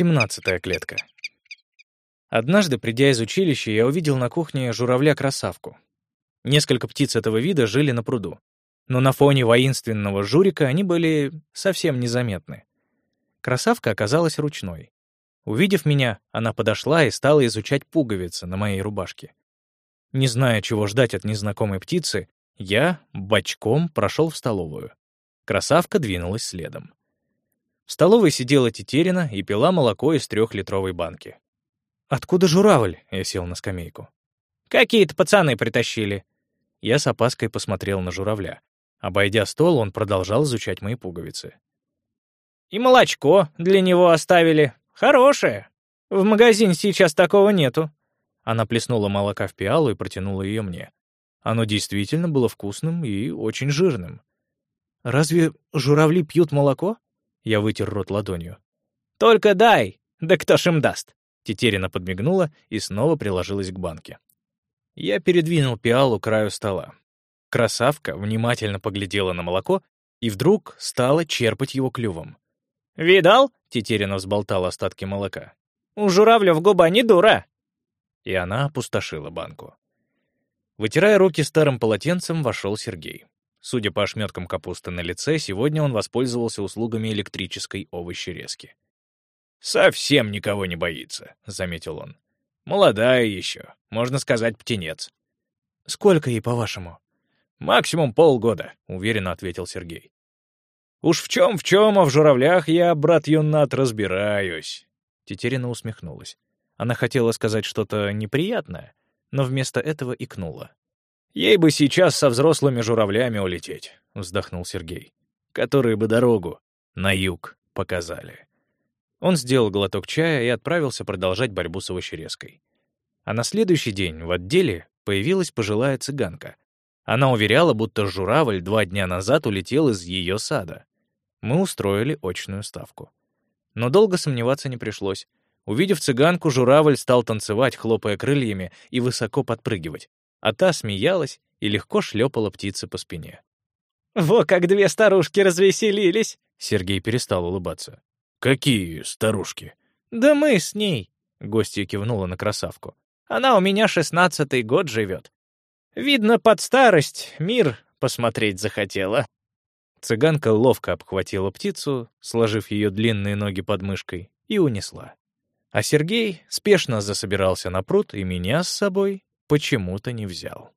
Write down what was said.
Семнадцатая клетка. Однажды, придя из училища, я увидел на кухне журавля-красавку. Несколько птиц этого вида жили на пруду. Но на фоне воинственного журика они были совсем незаметны. Красавка оказалась ручной. Увидев меня, она подошла и стала изучать пуговицы на моей рубашке. Не зная, чего ждать от незнакомой птицы, я бочком прошел в столовую. Красавка двинулась следом. В столовой сидела Тетерина и пила молоко из трехлитровой банки. «Откуда журавль?» — я сел на скамейку. «Какие-то пацаны притащили». Я с опаской посмотрел на журавля. Обойдя стол, он продолжал изучать мои пуговицы. «И молочко для него оставили. Хорошее. В магазине сейчас такого нету». Она плеснула молока в пиалу и протянула ее мне. Оно действительно было вкусным и очень жирным. «Разве журавли пьют молоко?» Я вытер рот ладонью. «Только дай! Да кто ж им даст?» Тетерина подмигнула и снова приложилась к банке. Я передвинул пиалу к краю стола. Красавка внимательно поглядела на молоко и вдруг стала черпать его клювом. «Видал?» — Тетерина взболтала остатки молока. «У журавлев губа не дура!» И она опустошила банку. Вытирая руки старым полотенцем, вошел Сергей. Судя по ошметкам капусты на лице, сегодня он воспользовался услугами электрической овощерезки. «Совсем никого не боится», — заметил он. «Молодая еще, можно сказать, птенец». «Сколько ей, по-вашему?» «Максимум полгода», — уверенно ответил Сергей. «Уж в чем в чем, а в журавлях я, брат Юнат, разбираюсь». Тетерина усмехнулась. Она хотела сказать что-то неприятное, но вместо этого икнула. «Ей бы сейчас со взрослыми журавлями улететь», — вздохнул Сергей, «которые бы дорогу на юг показали». Он сделал глоток чая и отправился продолжать борьбу с овощерезкой. А на следующий день в отделе появилась пожилая цыганка. Она уверяла, будто журавль два дня назад улетел из ее сада. Мы устроили очную ставку. Но долго сомневаться не пришлось. Увидев цыганку, журавль стал танцевать, хлопая крыльями, и высоко подпрыгивать а та смеялась и легко шлепала птицы по спине. «Во как две старушки развеселились!» Сергей перестал улыбаться. «Какие старушки?» «Да мы с ней!» Гостья кивнула на красавку. «Она у меня шестнадцатый год живет. Видно, под старость мир посмотреть захотела». Цыганка ловко обхватила птицу, сложив ее длинные ноги под мышкой, и унесла. А Сергей спешно засобирался на пруд и меня с собой почему-то не взял.